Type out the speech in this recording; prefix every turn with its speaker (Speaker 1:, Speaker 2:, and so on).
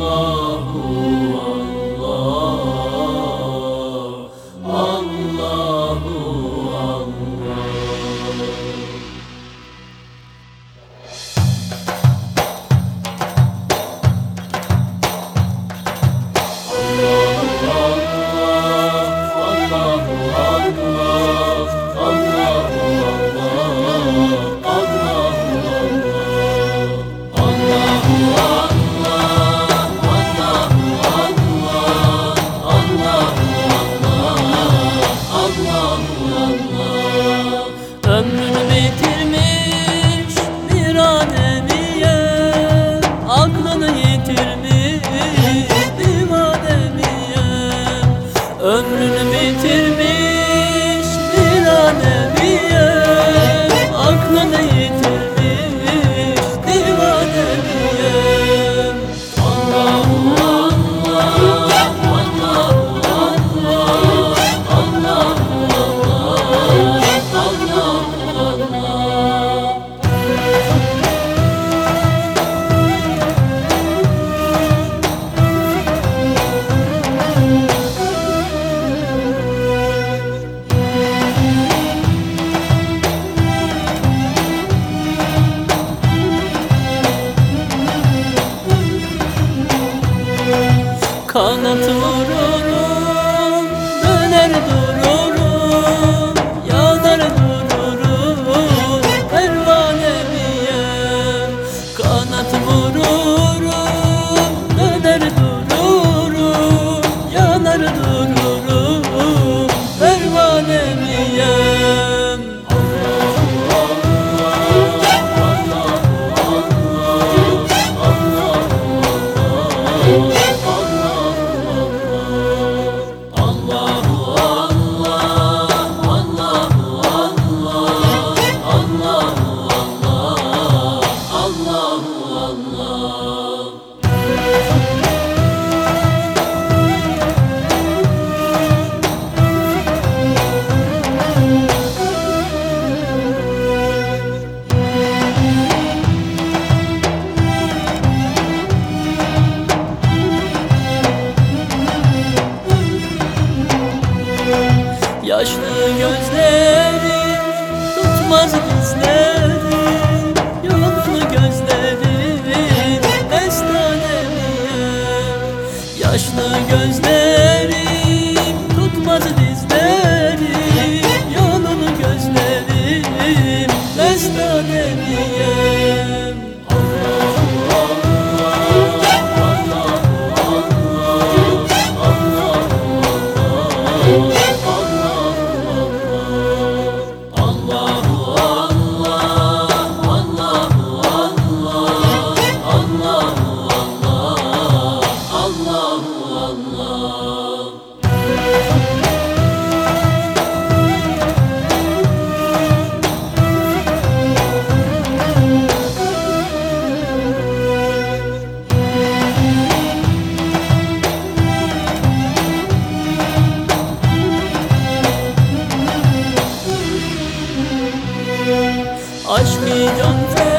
Speaker 1: Allah. bitirmiş bir an aneviye Kanat vururum, döner dururum Yanar dururum, pervanemiyem Kanat vururum, döner dururum Yanar dururum aşkı can